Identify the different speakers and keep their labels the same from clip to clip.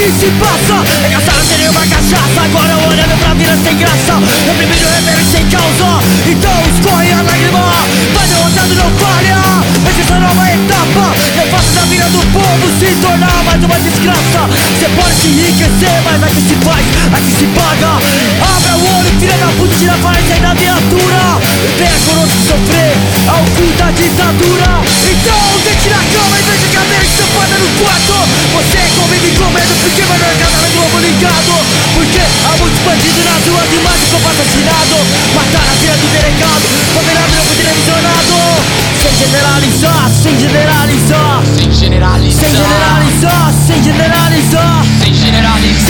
Speaker 1: que se passa? É caçada seria uma cachaça Agora olhando pra vida sem graça. Eu primeiro rever sem causa Então escorre a lágrima. Vai derrotando, não falha Essa nova etapa. Eu faço da vida do povo se tornar mais uma desgraça. Você pode se enriquecer, mas aqui se faz, aqui se paga. Abra o olho, tira da puta, tira a farinha da viatura. Venha conosco sofrer ao fim da ditadura. Porque vai mercado na Globo ligado Porque há muitos bandidos nas ruas e mais um assassinado Mataram a filha do delegado Condenado não foi televisionado Sem generalizar, sem generalizar Sem generalizar Sem generalizar, sem generalizar Sem generalizar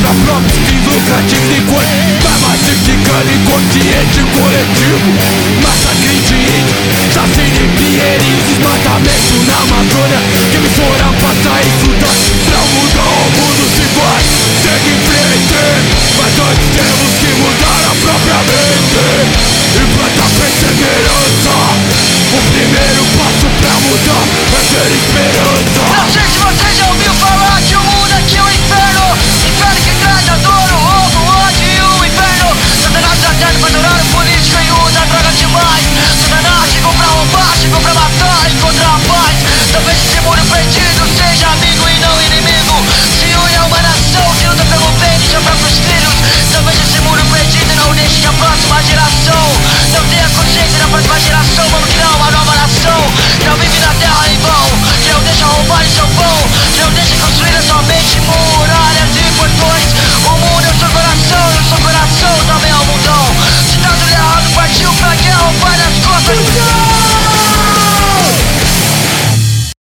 Speaker 2: pra próprios fins lucrativos de cor Tabacificando inconsciente coletivo Massacre de índios, chacina e pinheirinhos Desmatamento na Amazônia.